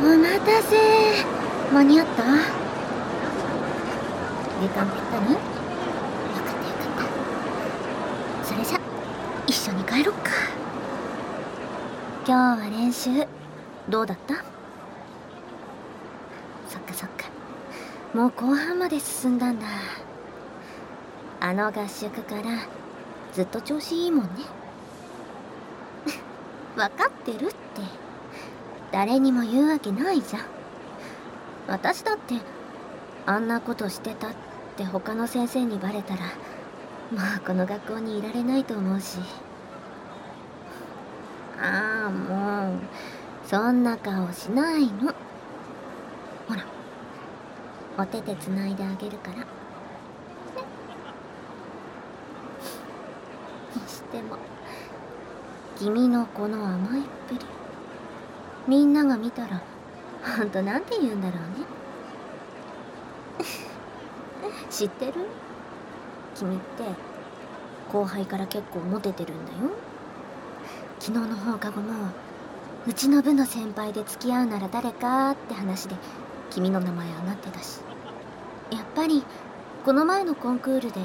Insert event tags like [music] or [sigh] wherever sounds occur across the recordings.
お待たせ。間に合った？時間ぴったり？よかったよかった。それじゃ一緒に帰ろっか。今日は練習どうだった？そっかそっか。もう後半まで進んだんだ。あの合宿からずっと調子いいもんね。[laughs] 分かってるって。誰にも言うわけないじゃん。私だってあんなことしてたって他の先生にバレたらまあこの学校にいられないと思うし。ああもうそんな顔しないの。ほらお手手つないであげるから。ね。にしても君のこの甘いっぷり。みんなが見たらほんとなんて言うんだろうね。[laughs] 知ってる？君って後輩から結構モテてるんだよ。昨日の放課後もうちの部の先輩で付き合うなら誰かって話で君の名前上がってたし。やっぱりこの前のコンクールで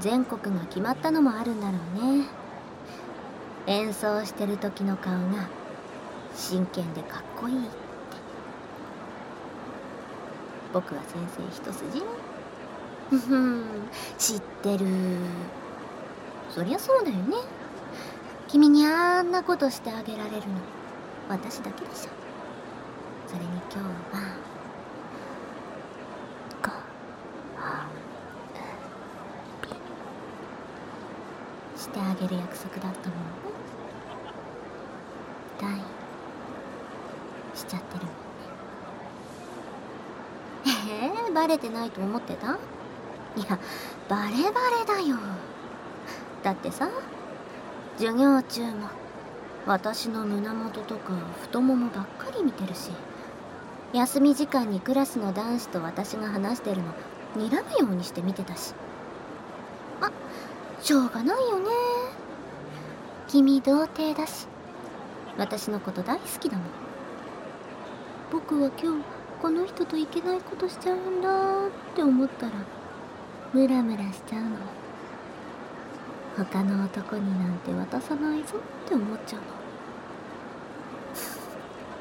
全国が決まったのもあるんだろうね。演奏してる時の顔が真剣でかっこいいって。僕は先生一筋ふふん。知ってる。そりゃそうだよね。君にあんなことしてあげられるの。私だけでしょ。それに今日は。ご褒美。してあげる約束だったもんね大しちゃってるもんねえー、バレてないと思ってた？いやバレバレだよ。だってさ授業中も私の胸元とか太ももばっかり見てるし休み時間にクラスの男子と私が話してるの睨むようにして見てたし。ましょうがないよね。君童貞だし私のこと大好きだもん。僕は今日この人といけないことしちゃうんだって思ったらムラムラしちゃうの。他の男になんて渡さないぞって思っちゃ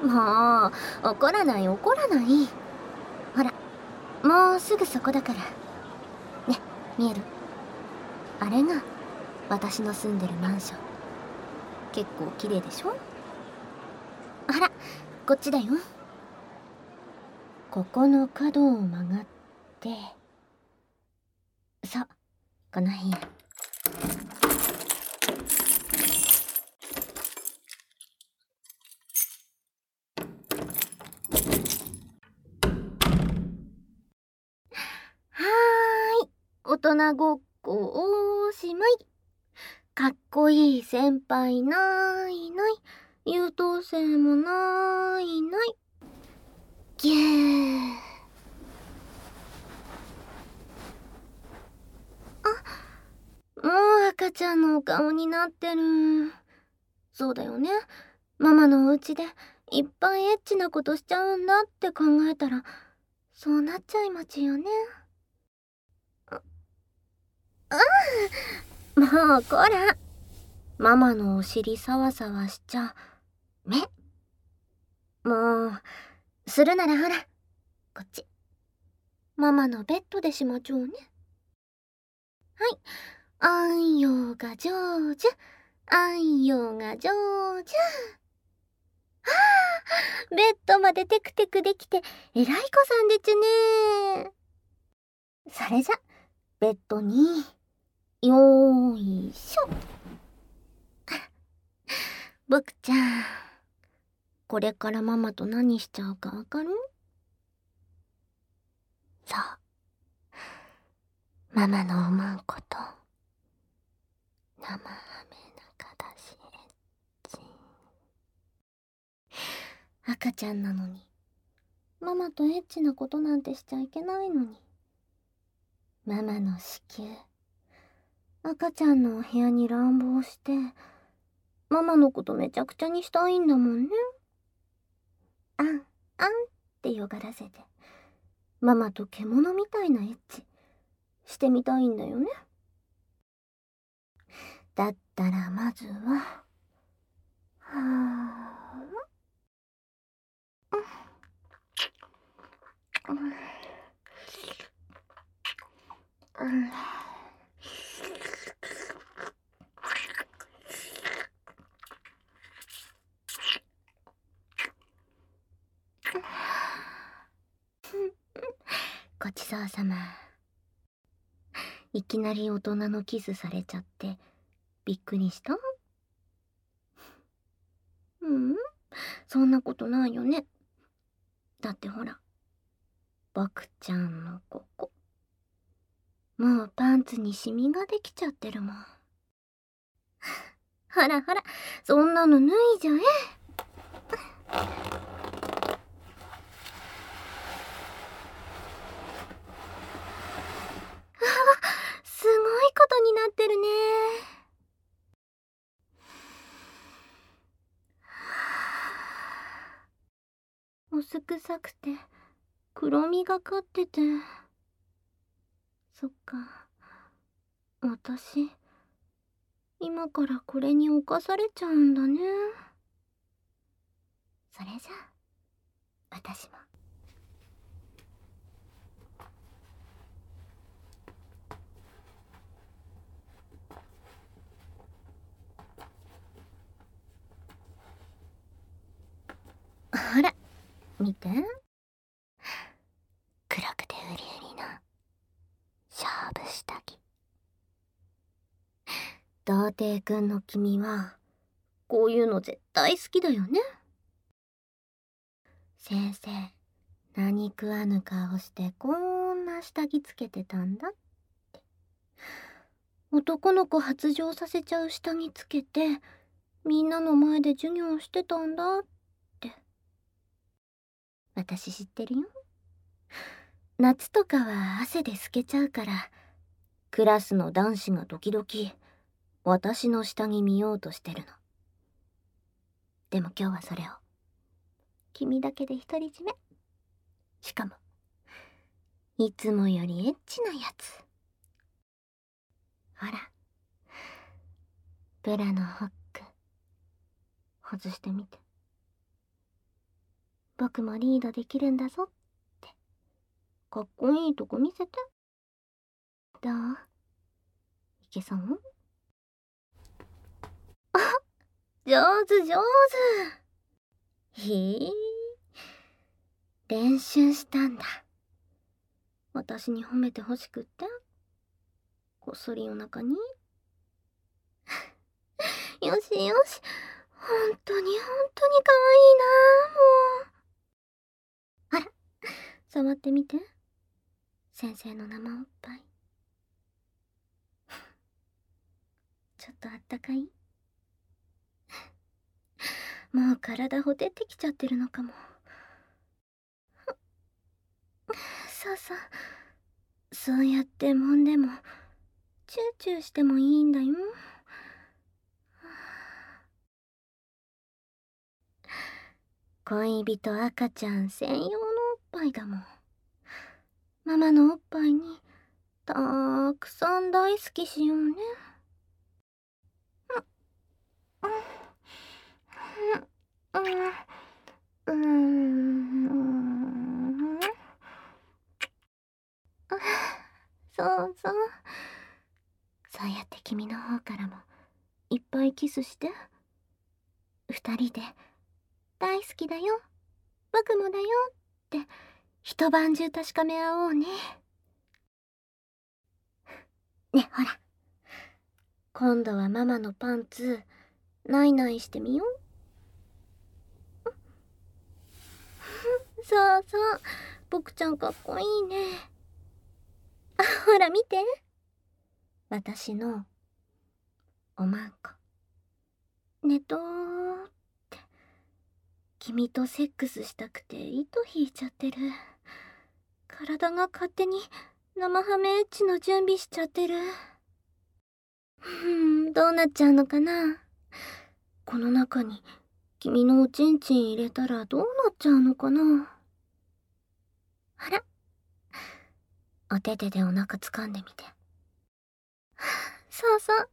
うの。[laughs] もう怒らない怒らない。ほらもうすぐそこだから。ね見える。あれが私の住んでるマンション。結構綺麗でしょ？あらこっちだよ。ここの角を曲がってそうこの辺。はい。大人ごっこおしまい。かっこいい先輩ないない。優等生もないない。ぎゅー。あもう赤ちゃんのお顔になってる。そうだよね。ママのお家でいっぱいエッチなことしちゃうんだって考えたらそうなっちゃいまちよね。ああもうこら。ママのお尻サワサワしちゃめもうするならほら。こっち。ママのベッドでしまちょうね。はい。あんようが成就あんようが成就はあベッドまでテクテクできてえらい子さんでちゅね。それじゃベッドによーいしょ。[laughs] 僕ちゃんこれからママと何しちゃうかわかる？そう。ママの思うこと。生ハメ中だしエッチ赤ちゃんなのに。ママとエッチなことなんてしちゃいけないのに。ママの子宮。赤ちゃんのお部屋に乱暴して。ママのことめちゃくちゃにしたいんだもんね。あんあんってよがらせて。ママと獣みたいなエッチ。してみたいんだよね。だったらまずははあうん。うん。ごちそうさま。いきなり大人のキスされちゃってびっくりした？うん？そんなことないよね。だってほら僕ちゃんのここ。もうパンツにシミができちゃってるもん。ほらほらそんなの脱いじゃえすごいことになってるね。[sighs] 薄臭くて黒みがかっててそっか私今からこれに侵されちゃうんだねそれじゃ私も。ほら見て。黒くてうりうりの勝負下着童貞くんの君はこういうの絶対好きだよね。先生何食わぬ顔してこんな下着つけてたんだって。男の子発情させちゃう下着つけてみんなの前で授業してたんだって。私知ってるよ。夏とかは汗で透けちゃうから。クラスの男子が時々私の下着見ようとしてるの。でも今日はそれを。君だけで独り占め。しかもいつもよりエッチなやつ。ほら。ブラのホック。外してみて。僕もリードできるんだぞって。かっこいいとこ見せて。どう？いけそう？あ上手上手へえ。練習したんだ。私に褒めてほしくって？こっそりお腹に？[laughs] よしよし。本当に本当に可愛いなもう。触ってみて。先生の生おっぱい。[laughs] ちょっとあったかい？[laughs] もう体ほてってきちゃってるのかも。[laughs] そうそう。そうやって揉んでもチューチューしてもいいんだよ。[sighs] 恋人赤ちゃん専用ぱいだもん。ママのおっぱいにたーくさん大好きしようね。うん。そうそうそうやって君の方からもいっぱいキスして二人で大好きだよ僕もだよって一晩中確かめ合おうね。[laughs] ねほら今度はママのパンツないないしてみよう。[laughs] そうそう僕ちゃんかっこいいね。あ [laughs] ほら見て私のおまんこ寝とー君とセックスしたくて糸引いちゃってる体が勝手に生ハメエッチの準備しちゃってるうんどうなっちゃうのかなこの中に君のおちんちん入れたらどうなっちゃうのかなあら。お手手でお腹掴んでみて。そうそう。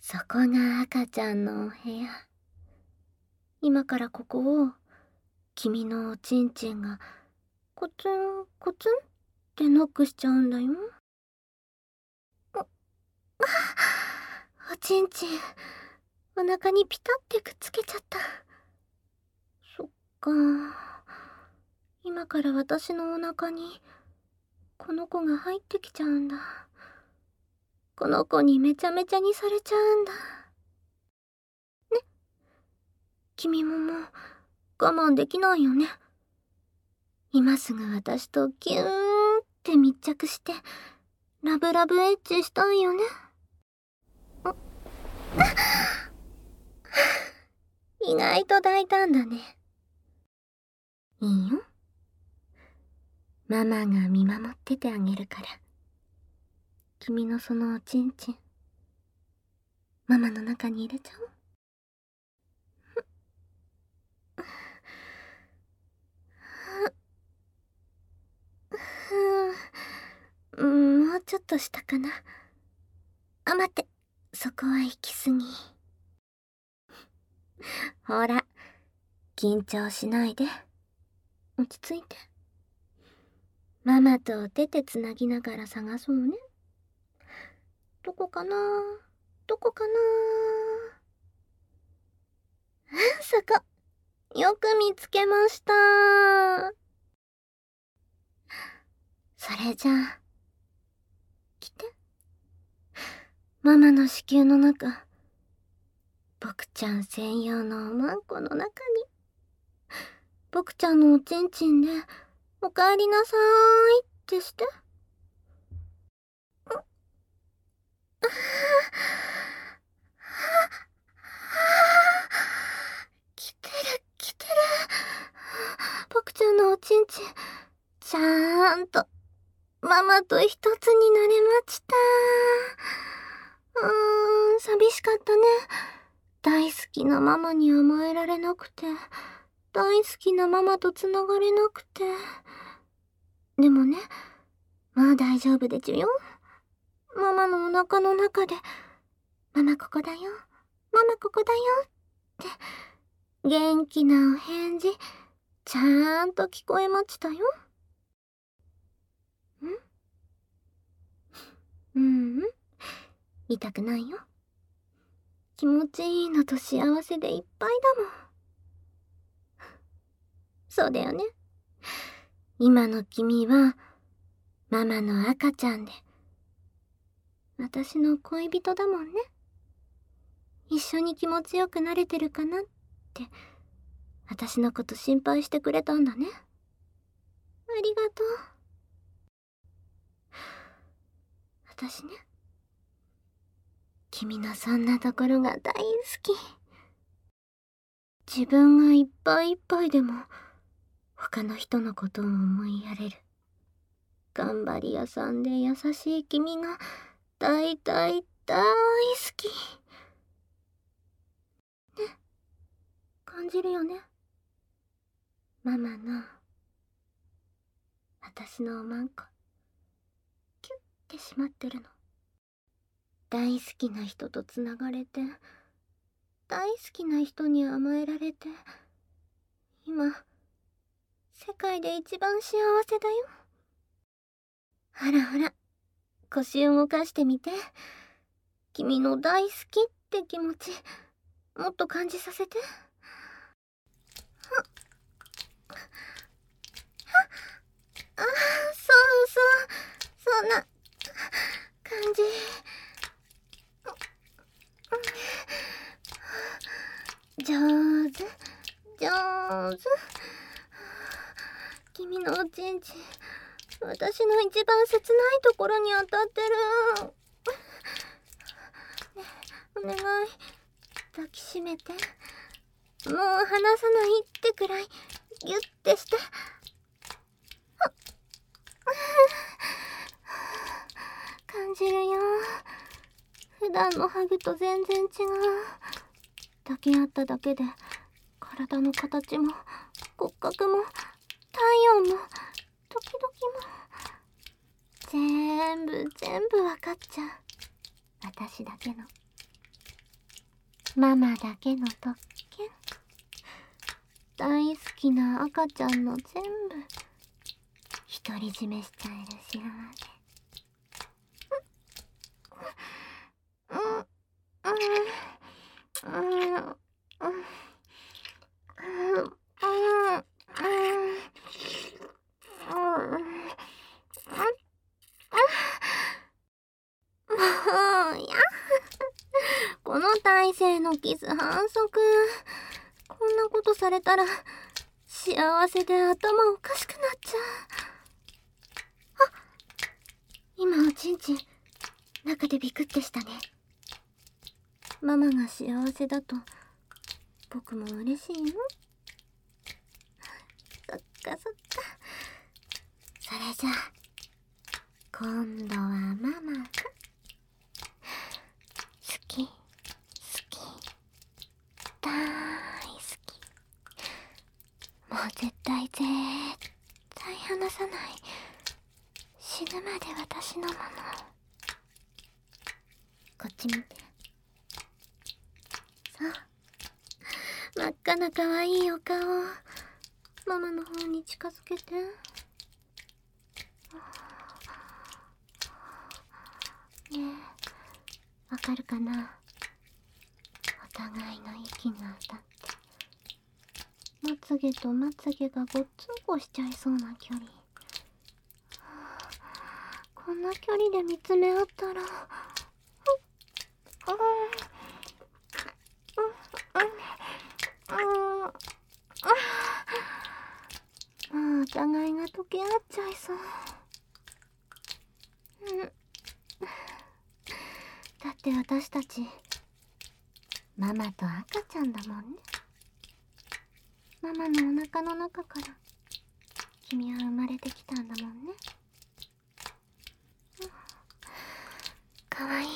そこが赤ちゃんのお部屋。今からここを、君のおちんちんが、コツンコツンってノックしちゃうんだよ。[laughs] おちんちん、お腹にピタってくっつけちゃった。そっか。今から私のお腹に、この子が入ってきちゃうんだ。この子にめちゃめちゃにされちゃうんだ。ね。君ももう我慢できないよね。今すぐ私とギューンって密着して、ラブラブエッチしたいよね。意外と大胆だね。いいよ。ママが見守っててあげるから。君のそのおちんちん、ママの中に入れちゃおう。う、もうちょっとしたかな。あ、待って、そこは行き過ぎ。ほら、緊張しないで。落ち着いて。ママと手でつなぎながら探そうね。どこかな？どこかな？あそこ。よく見つけました。それじゃあ、来て。ママの子宮の中、僕ちゃん専用のおまんこの中に、僕ちゃんのおちんちんで、おかえりなさーいってして。ああ来てる、来てる。僕ちゃんのおちんちん、ちゃーんと、ママと一つになれました。うーん、寂しかったね。大好きなママに甘えられなくて。大好きなママと繋がれなくて。でもね、まあ大丈夫でちゅよ。ママのお腹の中で、ママここだよ、ママここだよ、って、元気なお返事、ちゃんと聞こえましたよ。う、うん、痛くないよ。気持ちいいのと幸せでいっぱいだもん。そうだよね。今の君は、ママの赤ちゃんで、私の恋人だもんね。一緒に気持ちよくなれてるかなって、私のこと心配してくれたんだね。ありがとう。私ね、君のそんなところが大好き。自分がいっぱいいっぱいでも、他の人のことを思いやれる。頑張り屋さんで優しい君が大大大好き。ね、感じるよね。ママの、私のおまんこ、キュッてしまってるの。大好きな人とつながれて、大好きな人に甘えられて、今、世界で一番幸せだよ。ほらほら、腰動かしてみて。君の大好きって気持ち、もっと感じさせて。ああ、そうそう、そんな感じ。上手、上手。君のおちんちん、私の一番切ないところに当たってる。ね、お願い、抱きしめて。もう離さないってくらい、ギュッてして。感じるよ。普段のハグと全然違う。抱き合っただけで体の形も骨格も体温も全部全部わかっちゃう。私だけの。ママだけの特権。大好きな赤ちゃんの全部。独り占めしちゃえる幸せこの体勢のキス反則。こんなことされたら幸せで頭おかしくなっちゃう。あ今おちんちん中でビクってしたね。ママが幸せだと僕も嬉しいのそっかそっか。それじゃあ今度はママが好き好き大好きもう絶対絶対離さない死ぬまで私のものこっち見てそう真っ赤な可愛いお顔ママの方に近づけて。ねえ。わかるかな？お互いの息が当たって。まつげとまつげがごっつんこしちゃいそうな距離。こんな距離で見つめ合ったらもうお互いが溶け合っちゃいそう。うん。だって私たち、ママと赤ちゃんだもんね。ママのお腹の中から、君は生まれてきたんだもんね。かわいいよ。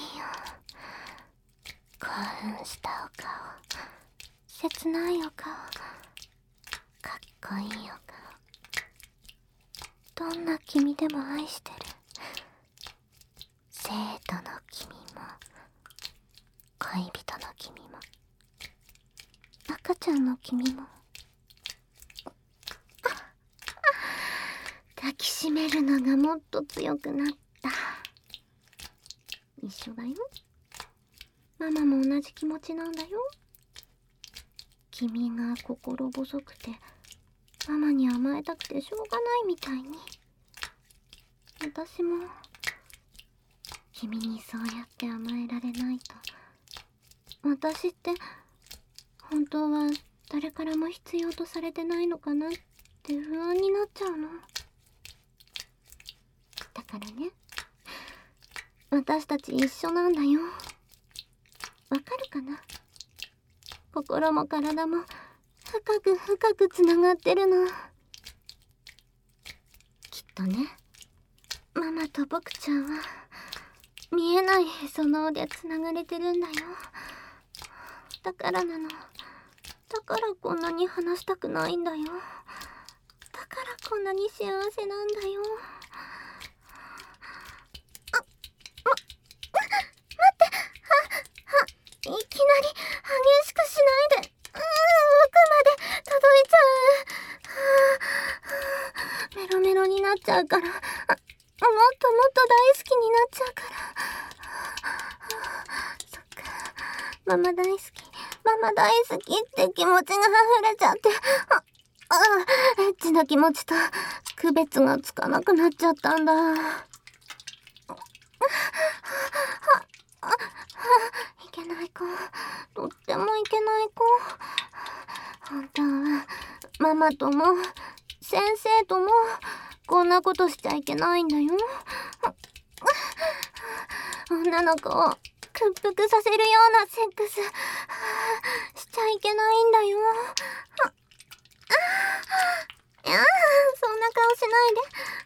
興奮したお顔。切ないお顔。かっこいいお顔。どんな君でも愛してる。生徒の君も、恋人の君も、赤ちゃんの君も。抱きしめるのがもっと強くなった。一緒だよ。ママも同じ気持ちなんだよ。君が心細くて、ママに甘えたくてしょうがないみたいに。私も、君にそうやって甘えられないと。私って、本当は誰からも必要とされてないのかなって不安になっちゃうの。だからね。私たち一緒なんだよ。わかるかな？心も体も深く深くつながってるの。きっとね、ママと僕ちゃんは見えないへその緒でつながれてるんだよ。だからなの。だからこんなに話したくないんだよ。だからこんなに幸せなんだよ。[laughs] いきなり激しくしないで。うん、奥まで届いちゃう。メロメロになっちゃうから。もっともっと大好きになっちゃうから。そっか。ママ大好き。ママ大好きって気持ちが溢れちゃって。あ、あ、エッチな気持ちと区別がつかなくなっちゃったんだ。いけない子。とってもいけない子。本当は、マとも、先生とも、こんなことしちゃいけないんだよ。女の子を屈服させるようなセックス、しちゃいけないんだよ。いやそんな顔しないで。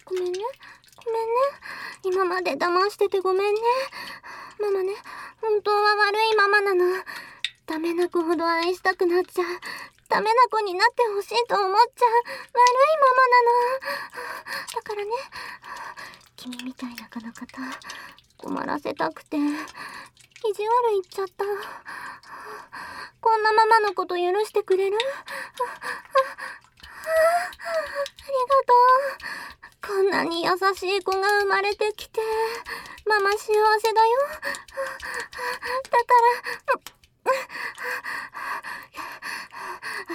ごめんね。ごめんね。今まで騙しててごめんね。ママね、本当は悪いママなの。ダメな子ほど愛したくなっちゃう。ダメな子になってほしいと思っちゃう悪いママなの。だからね君みたいなこの方困らせたくて意地悪言っちゃった。こんなママのこと許してくれる？ありがとう。こんなに優しい子が生まれてきてママ幸せだよ。だから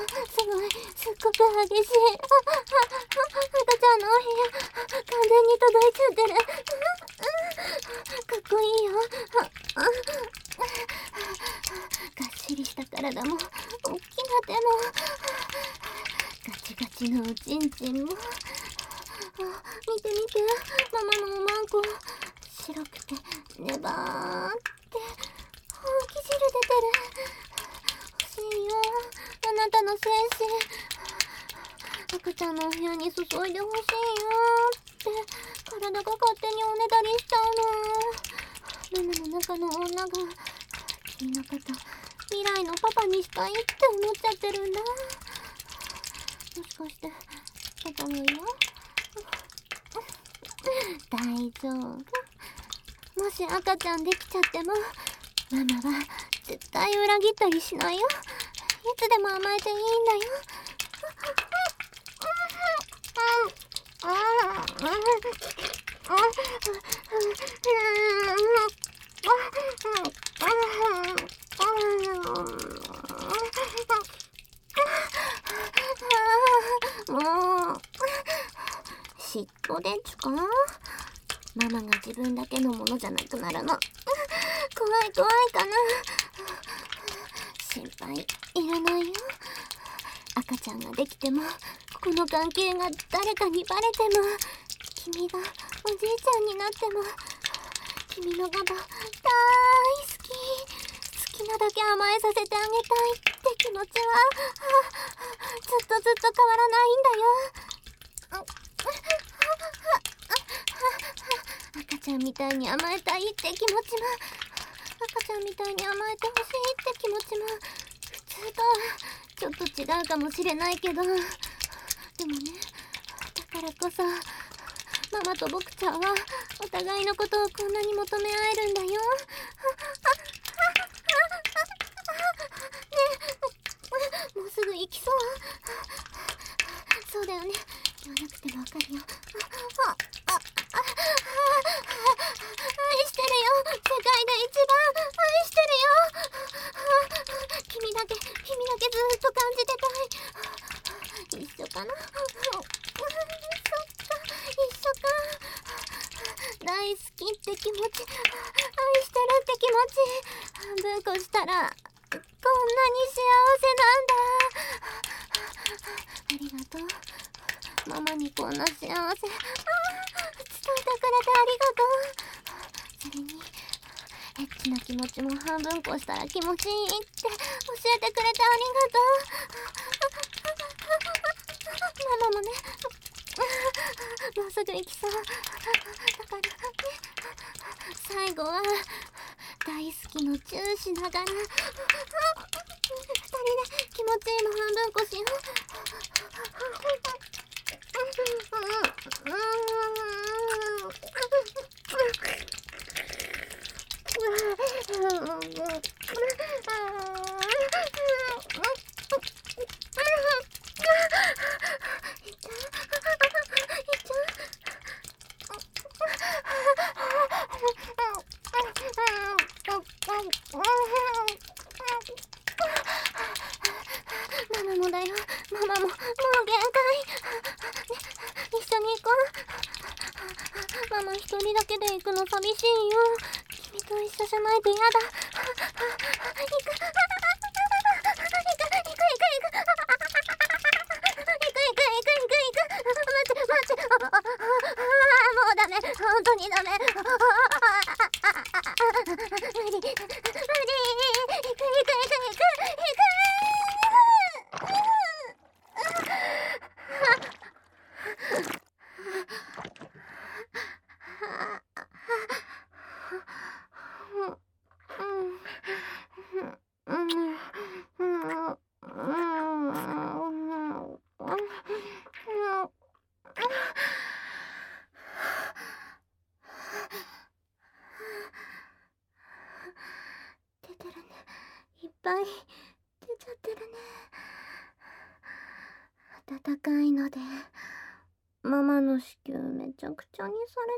すごいすっごく激しい。赤ちゃんのお部屋完全に届い。ちゃってるかっこい。い。よがっしりした体も大きな手もガチガチのおちんちんも見て見てママのおまんこ白くてネバーって本気汁出てる欲しいよあなたの精子赤ちゃんのお部屋に注いでほしいよって体が勝手におねだりしちゃうのママの中の女が君のこと未来のパパにしたいって思っちゃってるんだもしかしてパパが嫌大丈夫もし赤ちゃんできちゃってもママは絶対裏切ったりしないよつでも甘えていいんだよ。もう嫉妬でちゅかママが自分だけのものじゃなくなるの怖い怖いかな心配いらないよ赤ちゃんができてもこの関係が誰かにバレても君がおじいちゃんになっても君のパパ大好き。好きなだけ甘えさせてあげたいって気持ちはずっとずっと変わらないんだよ。赤ちゃんみたいに甘えたいって気持ちも赤ちゃんみたいに甘えてほしいって気持ちも普通とちょっと違うかもしれないけど。でもねだからこそママと僕ちゃんはお互いのことをこんなに求め合えるんだよ。ねえもうすぐ行きそう。そうだよね。言わなくてもわかるよ。あと。ママにこんな幸せ。ああ伝えてくれてありがとう。それにエッチな気持ちも半分こしたら気持ちいいって教えてくれてありがとう。ママもねもうすぐ行きそう。だからね最後は大好きのチューしながら。二人で気持ちいいの半分こしよマ早くだ。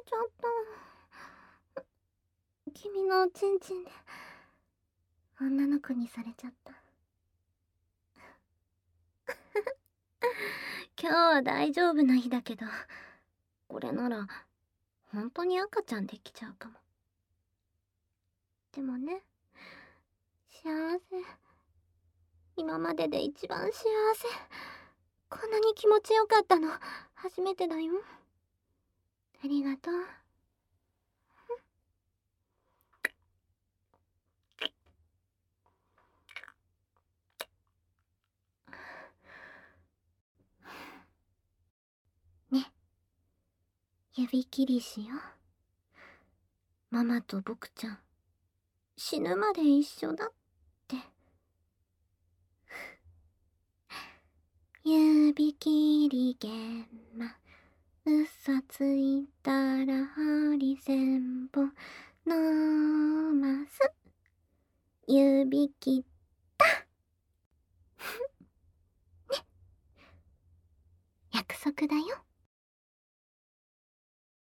ちゃった。君のおちんちんで女の子にされちゃった。[laughs] 今日は大丈夫な日だけどこれなら本当に赤ちゃんできちゃうかも。でもね幸せ今までで一番幸せこんなに気持ちよかったの初めてだよありがとう。ね。指切りしよう。ママと僕ちゃん。死ぬまで一緒だって。[laughs] 指切り玄馬嘘ついたら針千本のます。指切った。[laughs] ね。約束だよ。